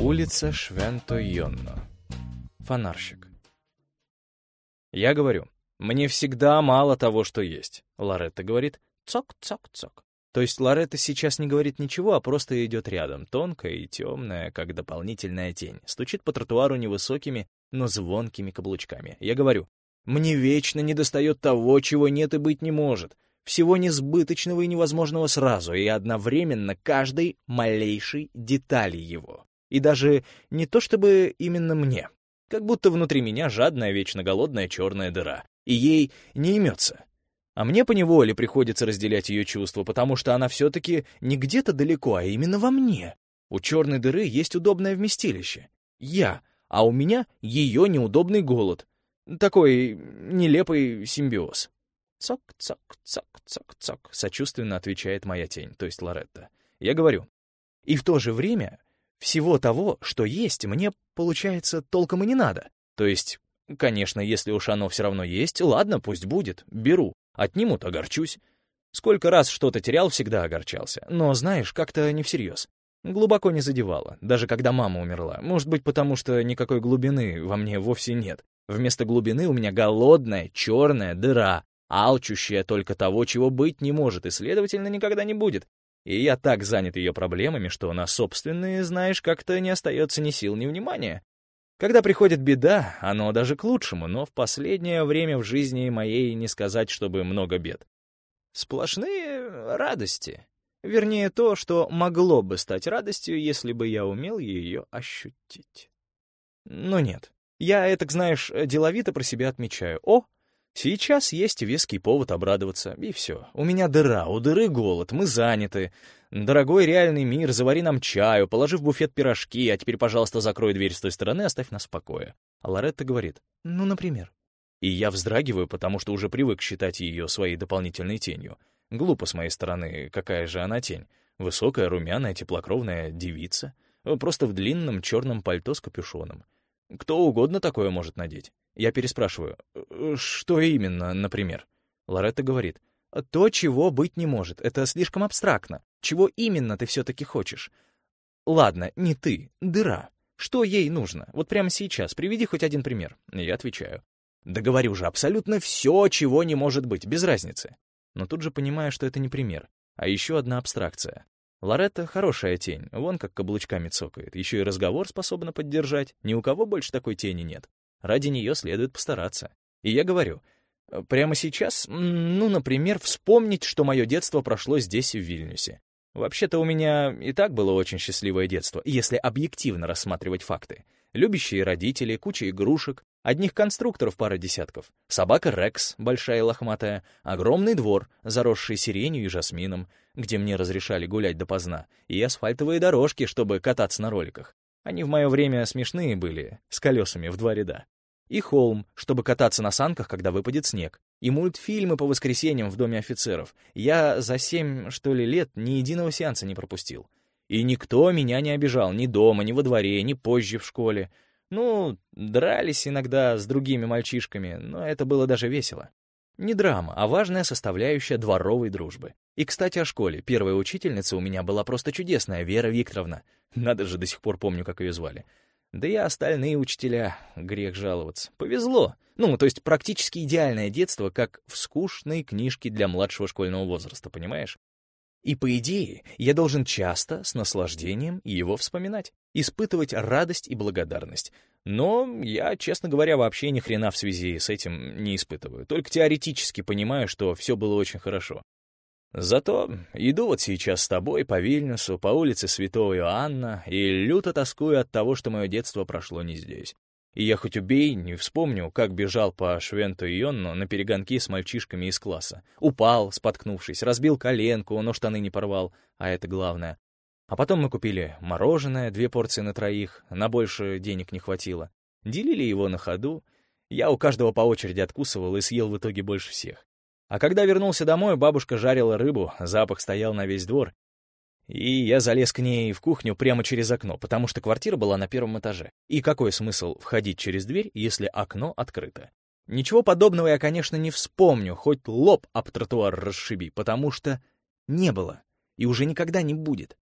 Улица Швенто-Йонно. Фонарщик. Я говорю, мне всегда мало того, что есть. Лоретта говорит «цок-цок-цок». То есть Лоретта сейчас не говорит ничего, а просто идет рядом, тонкая и темная, как дополнительная тень. Стучит по тротуару невысокими, но звонкими каблучками. Я говорю, мне вечно недостает того, чего нет и быть не может. Всего несбыточного и невозможного сразу, и одновременно каждой малейшей детали его. И даже не то чтобы именно мне. Как будто внутри меня жадная, вечно голодная черная дыра. И ей не имется. А мне поневоле приходится разделять ее чувства, потому что она все-таки не где-то далеко, а именно во мне. У черной дыры есть удобное вместилище. Я, а у меня ее неудобный голод. Такой нелепый симбиоз. «Цок, цок, цок, цок, цок», — сочувственно отвечает моя тень, то есть Лоретта. Я говорю. И в то же время всего того, что есть, мне, получается, толком и не надо. То есть, конечно, если уж оно все равно есть, ладно, пусть будет, беру. Отнимут — огорчусь. Сколько раз что-то терял, всегда огорчался. Но, знаешь, как-то не всерьез. Глубоко не задевало, даже когда мама умерла. Может быть, потому что никакой глубины во мне вовсе нет. Вместо глубины у меня голодная, черная дыра, алчущая только того, чего быть не может и, следовательно, никогда не будет. И я так занят ее проблемами, что на собственные, знаешь, как-то не остается ни сил, ни внимания. Когда приходит беда, оно даже к лучшему, но в последнее время в жизни моей не сказать, чтобы много бед. Сплошные радости. Вернее, то, что могло бы стать радостью, если бы я умел ее ощутить. Но нет. Я, это, знаешь, деловито про себя отмечаю. О, Сейчас есть веский повод обрадоваться, и все. У меня дыра, у дыры голод, мы заняты. Дорогой реальный мир, завари нам чаю, положи в буфет пирожки, а теперь, пожалуйста, закрой дверь с той стороны, оставь нас в покое. А Лоретта говорит, ну, например. И я вздрагиваю, потому что уже привык считать ее своей дополнительной тенью. Глупо с моей стороны, какая же она тень. Высокая, румяная, теплокровная девица. Просто в длинном черном пальто с капюшоном. Кто угодно такое может надеть. Я переспрашиваю, «Э, что именно, например? Лоретта говорит, то, чего быть не может, это слишком абстрактно. Чего именно ты все-таки хочешь? Ладно, не ты, дыра. Что ей нужно? Вот прямо сейчас, приведи хоть один пример. Я отвечаю. Да говорю же, абсолютно все, чего не может быть, без разницы. Но тут же понимаю, что это не пример, а еще одна абстракция. Лоретта — хорошая тень, вон как каблучками цокает, еще и разговор способна поддержать, ни у кого больше такой тени нет. Ради нее следует постараться. И я говорю, прямо сейчас, ну, например, вспомнить, что мое детство прошло здесь, в Вильнюсе. Вообще-то у меня и так было очень счастливое детство, если объективно рассматривать факты. Любящие родители, куча игрушек, одних конструкторов пара десятков, собака Рекс, большая и лохматая, огромный двор, заросший сиренью и жасмином, где мне разрешали гулять допоздна, и асфальтовые дорожки, чтобы кататься на роликах, они в мое время смешные были, с колесами в два ряда. И холм, чтобы кататься на санках, когда выпадет снег. И мультфильмы по воскресеньям в Доме офицеров. Я за семь, что ли, лет ни единого сеанса не пропустил. И никто меня не обижал ни дома, ни во дворе, ни позже в школе. Ну, дрались иногда с другими мальчишками, но это было даже весело. Не драма, а важная составляющая дворовой дружбы. И, кстати, о школе. Первая учительница у меня была просто чудесная, Вера Викторовна. Надо же, до сих пор помню, как ее звали. Да и остальные учителя, грех жаловаться. Повезло. Ну, то есть практически идеальное детство, как в скучной книжке для младшего школьного возраста, понимаешь? И, по идее, я должен часто, с наслаждением, его вспоминать, испытывать радость и благодарность. Но я, честно говоря, вообще ни хрена в связи с этим не испытываю. Только теоретически понимаю, что все было очень хорошо. Зато иду вот сейчас с тобой по Вильнюсу, по улице Святого Иоанна, и люто тоскую от того, что мое детство прошло не здесь. И я хоть убей, не вспомню, как бежал по Швенту Йонну на перегонки с мальчишками из класса. Упал, споткнувшись, разбил коленку, но штаны не порвал, а это главное. А потом мы купили мороженое, две порции на троих, на больше денег не хватило. Делили его на ходу. Я у каждого по очереди откусывал и съел в итоге больше всех. А когда вернулся домой, бабушка жарила рыбу, запах стоял на весь двор, и я залез к ней в кухню прямо через окно, потому что квартира была на первом этаже. И какой смысл входить через дверь, если окно открыто? Ничего подобного я, конечно, не вспомню, хоть лоб об тротуар расшиби, потому что не было и уже никогда не будет.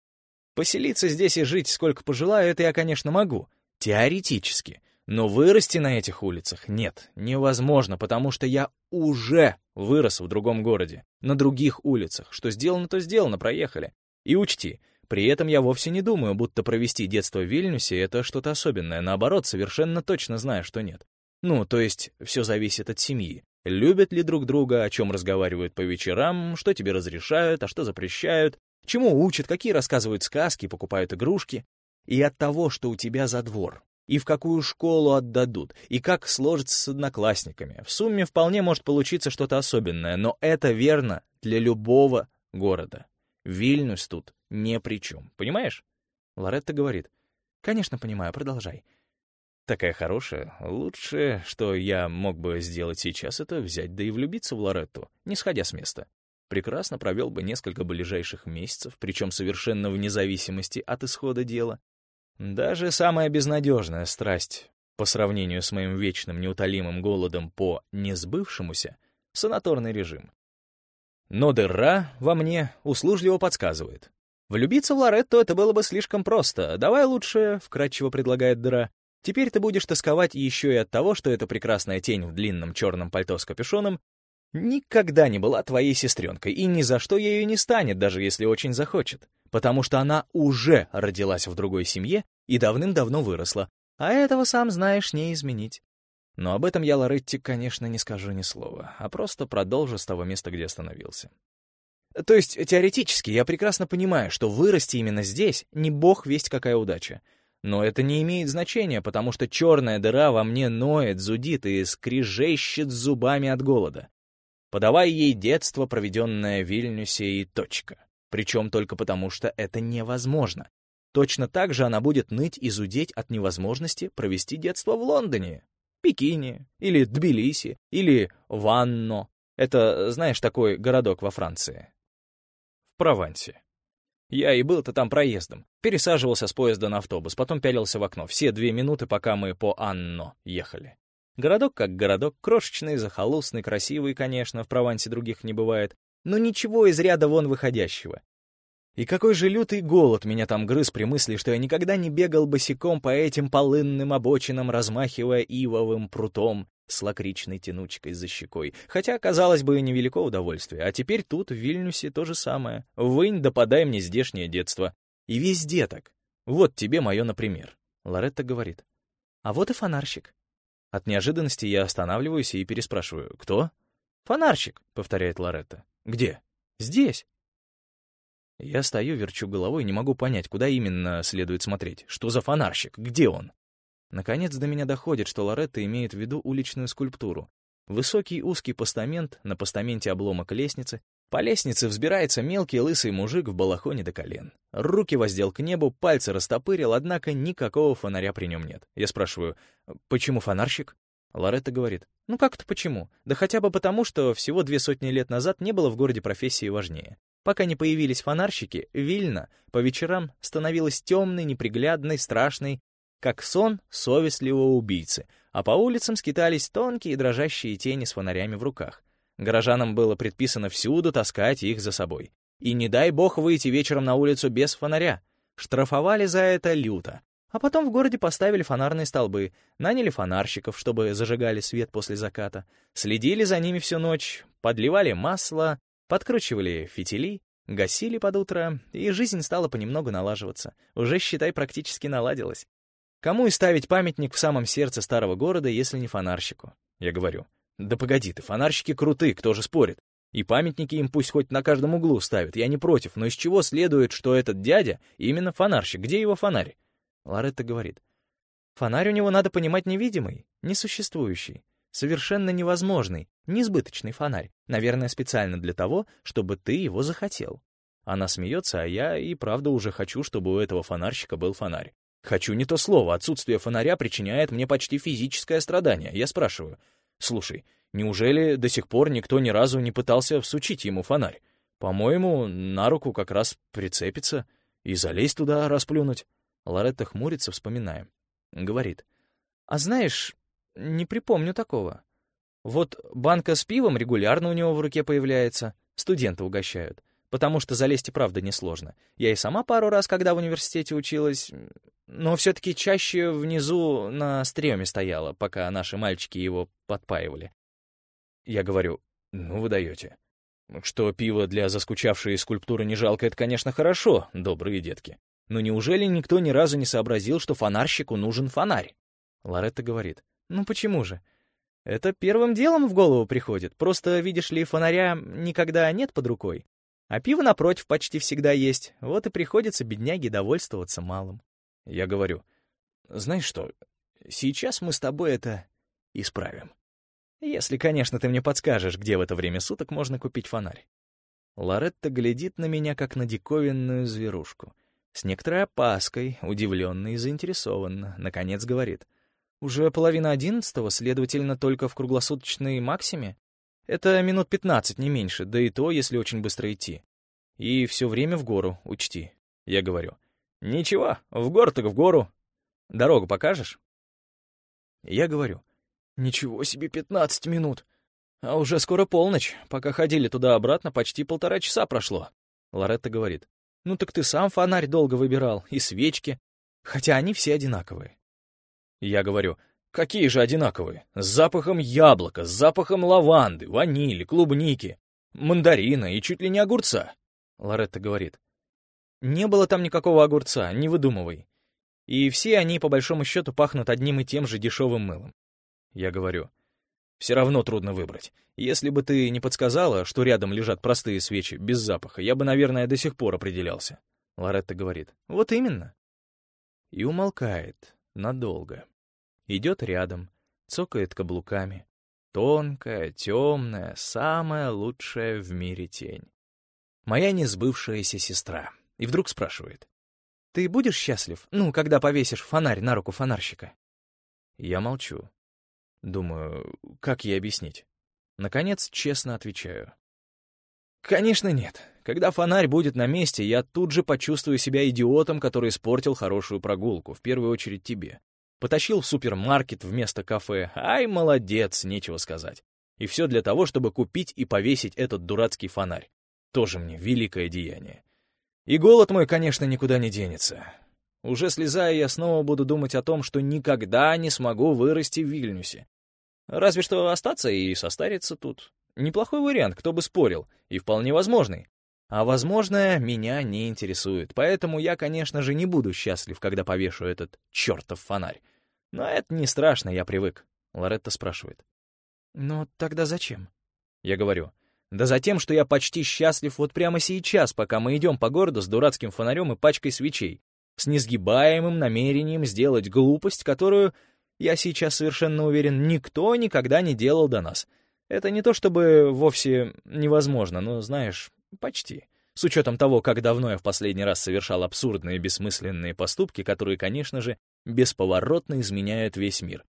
Поселиться здесь и жить сколько пожелаю, это я, конечно, могу. Теоретически. Но вырасти на этих улицах нет, невозможно, потому что я уже вырос в другом городе, на других улицах. Что сделано, то сделано, проехали. И учти, при этом я вовсе не думаю, будто провести детство в Вильнюсе — это что-то особенное. Наоборот, совершенно точно знаю, что нет. Ну, то есть, все зависит от семьи. Любят ли друг друга, о чем разговаривают по вечерам, что тебе разрешают, а что запрещают, чему учат, какие рассказывают сказки, покупают игрушки. И от того, что у тебя за двор, и в какую школу отдадут, и как сложится с одноклассниками. В сумме вполне может получиться что-то особенное, но это верно для любого города. Вильнюс тут ни при чем, понимаешь? Лоретта говорит. Конечно, понимаю, продолжай. Такая хорошая. Лучшее, что я мог бы сделать сейчас, это взять да и влюбиться в Лоретту, не сходя с места. Прекрасно провел бы несколько ближайших месяцев, причем совершенно вне зависимости от исхода дела. Даже самая безнадежная страсть, по сравнению с моим вечным неутолимым голодом по несбывшемуся, санаторный режим. Но дыра во мне услужливо подсказывает. Влюбиться в Лоретту это было бы слишком просто. Давай лучше, — вкратчиво предлагает дыра, — теперь ты будешь тосковать еще и от того, что эта прекрасная тень в длинном черном пальто с капюшоном никогда не была твоей сестренкой и ни за что ею не станет, даже если очень захочет потому что она уже родилась в другой семье и давным-давно выросла, а этого, сам знаешь, не изменить. Но об этом я Лоретти, конечно, не скажу ни слова, а просто продолжу с того места, где остановился. То есть, теоретически, я прекрасно понимаю, что вырасти именно здесь — не бог весть какая удача. Но это не имеет значения, потому что черная дыра во мне ноет, зудит и скрежещет зубами от голода. Подавай ей детство, проведенное в Вильнюсе, и точка причем только потому, что это невозможно. Точно так же она будет ныть и зудеть от невозможности провести детство в Лондоне, Пекине, или Тбилиси, или Ванно. Это, знаешь, такой городок во Франции. В Провансе. Я и был-то там проездом. Пересаживался с поезда на автобус, потом пялился в окно. Все две минуты, пока мы по Анно ехали. Городок как городок, крошечный, захолустный, красивый, конечно, в Провансе других не бывает но ничего из ряда вон выходящего. И какой же лютый голод меня там грыз при мысли, что я никогда не бегал босиком по этим полынным обочинам, размахивая ивовым прутом с лакричной тянучкой за щекой. Хотя, казалось бы, невелико удовольствие. А теперь тут, в Вильнюсе, то же самое. Вынь да мне здешнее детство. И везде так. Вот тебе мое, например. Лоретта говорит. А вот и фонарщик. От неожиданности я останавливаюсь и переспрашиваю. Кто? «Фонарщик», — повторяет Лоретта. «Где?» «Здесь». Я стою, верчу головой, не могу понять, куда именно следует смотреть. Что за фонарщик? Где он? Наконец до меня доходит, что Лоретта имеет в виду уличную скульптуру. Высокий узкий постамент, на постаменте обломок лестницы. По лестнице взбирается мелкий лысый мужик в балахоне до колен. Руки воздел к небу, пальцы растопырил, однако никакого фонаря при нем нет. Я спрашиваю, почему фонарщик? Лоретта говорит, ну как это почему? Да хотя бы потому, что всего две сотни лет назад не было в городе профессии важнее. Пока не появились фонарщики, Вильна по вечерам становилась темной, неприглядной, страшной, как сон совестливого убийцы, а по улицам скитались тонкие дрожащие тени с фонарями в руках. Горожанам было предписано всюду таскать их за собой. И не дай бог выйти вечером на улицу без фонаря. Штрафовали за это люто, а потом в городе поставили фонарные столбы, наняли фонарщиков, чтобы зажигали свет после заката, следили за ними всю ночь, подливали масло, подкручивали фитили, гасили под утро, и жизнь стала понемногу налаживаться. Уже, считай, практически наладилась. Кому и ставить памятник в самом сердце старого города, если не фонарщику? Я говорю, да погоди ты, фонарщики круты, кто же спорит? И памятники им пусть хоть на каждом углу ставят, я не против, но из чего следует, что этот дядя именно фонарщик? Где его фонарь? Лоретта говорит. Фонарь у него надо понимать невидимый, несуществующий, совершенно невозможный, несбыточный фонарь, наверное, специально для того, чтобы ты его захотел. Она смеется, а я и правда уже хочу, чтобы у этого фонарщика был фонарь. Хочу не то слово, отсутствие фонаря причиняет мне почти физическое страдание. Я спрашиваю, слушай, неужели до сих пор никто ни разу не пытался всучить ему фонарь? По-моему, на руку как раз прицепиться и залезть туда расплюнуть. Лоретта хмурится, вспоминая. Говорит. «А знаешь, не припомню такого. Вот банка с пивом регулярно у него в руке появляется, студенты угощают. потому что залезть и правда несложно. Я и сама пару раз, когда в университете училась, но все-таки чаще внизу на стреме стояла, пока наши мальчики его подпаивали. Я говорю, ну вы даете. Что пиво для заскучавшей скульптуры не жалко, это, конечно, хорошо, добрые детки. Но неужели никто ни разу не сообразил, что фонарщику нужен фонарь? Лоретта говорит, ну почему же? Это первым делом в голову приходит. Просто, видишь ли, фонаря никогда нет под рукой. А пиво, напротив, почти всегда есть. Вот и приходится бедняге довольствоваться малым. Я говорю, знаешь что, сейчас мы с тобой это исправим. Если, конечно, ты мне подскажешь, где в это время суток можно купить фонарь. Лоретта глядит на меня, как на диковинную зверушку. С некоторой опаской, удивленно и заинтересованно, наконец говорит. Уже половина одиннадцатого, следовательно, только в круглосуточной максиме. Это минут пятнадцать, не меньше, да и то, если очень быстро идти. И все время в гору, учти. Я говорю. Ничего, в гору так в гору. Дорогу покажешь? Я говорю. Ничего себе пятнадцать минут. А уже скоро полночь. Пока ходили туда-обратно, почти полтора часа прошло. Лоретта говорит. Ну так ты сам фонарь долго выбирал, и свечки. Хотя они все одинаковые. Я говорю, какие же одинаковые? С запахом яблока, с запахом лаванды, ванили, клубники, мандарина и чуть ли не огурца. Лоретта говорит, не было там никакого огурца, не выдумывай. И все они, по большому счету, пахнут одним и тем же дешевым мылом. Я говорю, все равно трудно выбрать. Если бы ты не подсказала, что рядом лежат простые свечи, без запаха, я бы, наверное, до сих пор определялся. Лоретта говорит, вот именно. И умолкает надолго. Идет рядом, цокает каблуками. Тонкая, темная, самая лучшая в мире тень. Моя несбывшаяся сестра. И вдруг спрашивает. «Ты будешь счастлив, ну, когда повесишь фонарь на руку фонарщика?» Я молчу. Думаю, как ей объяснить? Наконец, честно отвечаю. «Конечно нет. Когда фонарь будет на месте, я тут же почувствую себя идиотом, который испортил хорошую прогулку, в первую очередь тебе. Потащил в супермаркет вместо кафе. Ай, молодец, нечего сказать. И все для того, чтобы купить и повесить этот дурацкий фонарь. Тоже мне великое деяние. И голод мой, конечно, никуда не денется. Уже слезая, я снова буду думать о том, что никогда не смогу вырасти в Вильнюсе. Разве что остаться и состариться тут. Неплохой вариант, кто бы спорил, и вполне возможный. А возможное меня не интересует, поэтому я, конечно же, не буду счастлив, когда повешу этот чертов фонарь. Но это не страшно, я привык. Лоретта спрашивает. «Но тогда зачем?» Я говорю. «Да за тем, что я почти счастлив вот прямо сейчас, пока мы идем по городу с дурацким фонарем и пачкой свечей, с несгибаемым намерением сделать глупость, которую, я сейчас совершенно уверен, никто никогда не делал до нас. Это не то чтобы вовсе невозможно, но, знаешь, почти с учетом того, как давно я в последний раз совершал абсурдные бессмысленные поступки, которые, конечно же, бесповоротно изменяют весь мир.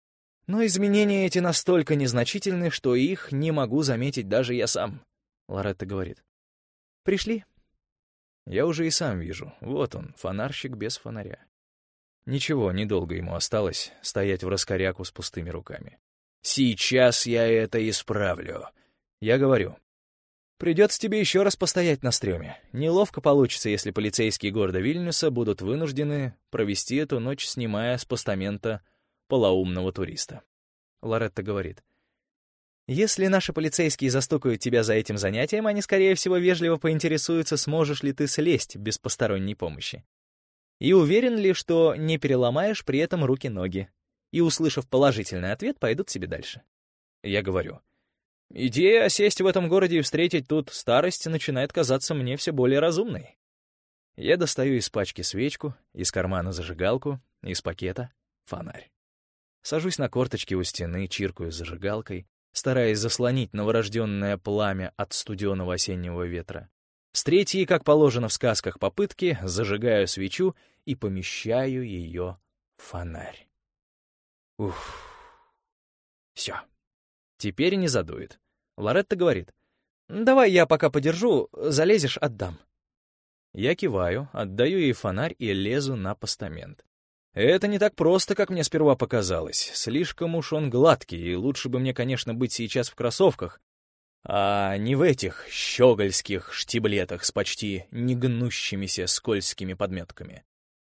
Но изменения эти настолько незначительны, что их не могу заметить даже я сам. Лоретта говорит. «Пришли?» Я уже и сам вижу. Вот он, фонарщик без фонаря. Ничего, недолго ему осталось стоять в раскоряку с пустыми руками. «Сейчас я это исправлю», — я говорю. Придется тебе еще раз постоять на стреме. Неловко получится, если полицейские города Вильнюса будут вынуждены провести эту ночь, снимая с постамента полоумного туриста. Лоретта говорит. Если наши полицейские застукают тебя за этим занятием, они, скорее всего, вежливо поинтересуются, сможешь ли ты слезть без посторонней помощи. И уверен ли, что не переломаешь при этом руки-ноги. И, услышав положительный ответ, пойдут себе дальше. Я говорю. Идея осесть в этом городе и встретить тут старость начинает казаться мне все более разумной. Я достаю из пачки свечку, из кармана зажигалку, из пакета — фонарь. Сажусь на корточки у стены, чиркаю зажигалкой, стараясь заслонить новорожденное пламя от студеного осеннего ветра. С третьей, как положено в сказках попытки, зажигаю свечу и помещаю ее в фонарь. Ух. Все. Теперь не задует. Лоретта говорит, «Давай я пока подержу, залезешь, отдам». Я киваю, отдаю ей фонарь и лезу на постамент. Это не так просто, как мне сперва показалось. Слишком уж он гладкий, и лучше бы мне, конечно, быть сейчас в кроссовках. а не в этих щегольских штиблетах с почти негнущимися скользкими подметками.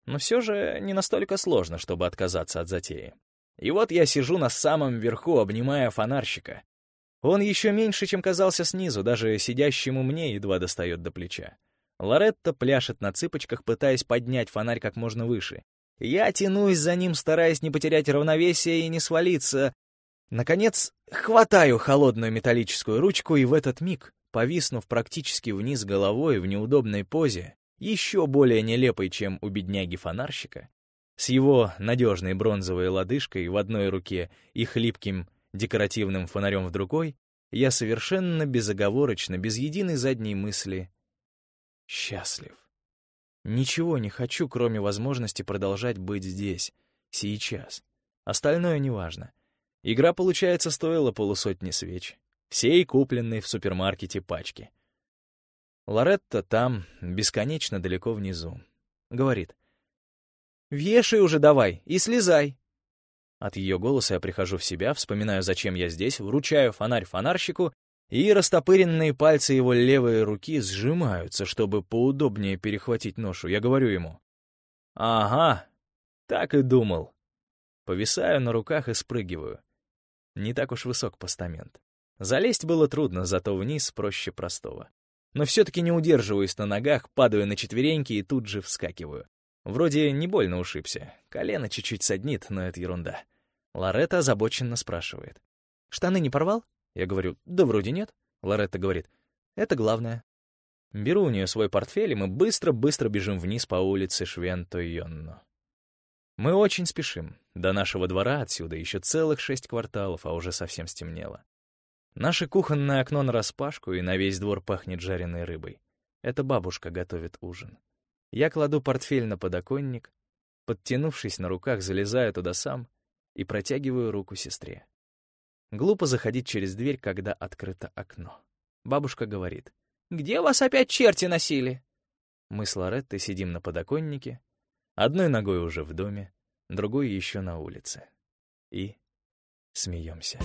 Но все же не настолько сложно, чтобы отказаться от затеи. И вот я сижу на самом верху, обнимая фонарщика. Он еще меньше, чем казался снизу, даже сидящему мне едва достает до плеча. Лоретта пляшет на цыпочках, пытаясь поднять фонарь как можно выше. Я тянусь за ним, стараясь не потерять равновесие и не свалиться. Наконец, хватаю холодную металлическую ручку, и в этот миг, повиснув практически вниз головой в неудобной позе, еще более нелепой, чем у бедняги-фонарщика, с его надежной бронзовой лодыжкой в одной руке и хлипким декоративным фонарем в другой, я совершенно безоговорочно, без единой задней мысли, счастлив. Ничего не хочу, кроме возможности продолжать быть здесь, сейчас. Остальное неважно. Игра, получается, стоила полусотни свеч. Всей купленной в супермаркете пачки. Лоретта там, бесконечно далеко внизу. Говорит. «Вешай уже давай и слезай!» От ее голоса я прихожу в себя, вспоминаю, зачем я здесь, вручаю фонарь фонарщику, и растопыренные пальцы его левой руки сжимаются, чтобы поудобнее перехватить ношу. Я говорю ему. «Ага, так и думал». Повисаю на руках и спрыгиваю. Не так уж высок постамент. Залезть было трудно, зато вниз проще простого. Но все-таки не удерживаюсь на ногах, падаю на четвереньки и тут же вскакиваю. Вроде не больно ушибся. Колено чуть-чуть саднит, но это ерунда. Лоретта озабоченно спрашивает. «Штаны не порвал?» Я говорю, «Да вроде нет». Лоретта говорит, «Это главное». Беру у нее свой портфель, и мы быстро-быстро бежим вниз по улице Швенто-Йонно. Мы очень спешим. До нашего двора отсюда еще целых шесть кварталов, а уже совсем стемнело. Наше кухонное окно нараспашку, и на весь двор пахнет жареной рыбой. Это бабушка готовит ужин. Я кладу портфель на подоконник, подтянувшись на руках, залезаю туда сам и протягиваю руку сестре. Глупо заходить через дверь, когда открыто окно. Бабушка говорит, «Где вас опять черти носили?» Мы с Лореттой сидим на подоконнике, одной ногой уже в доме, другой еще на улице. И смеемся.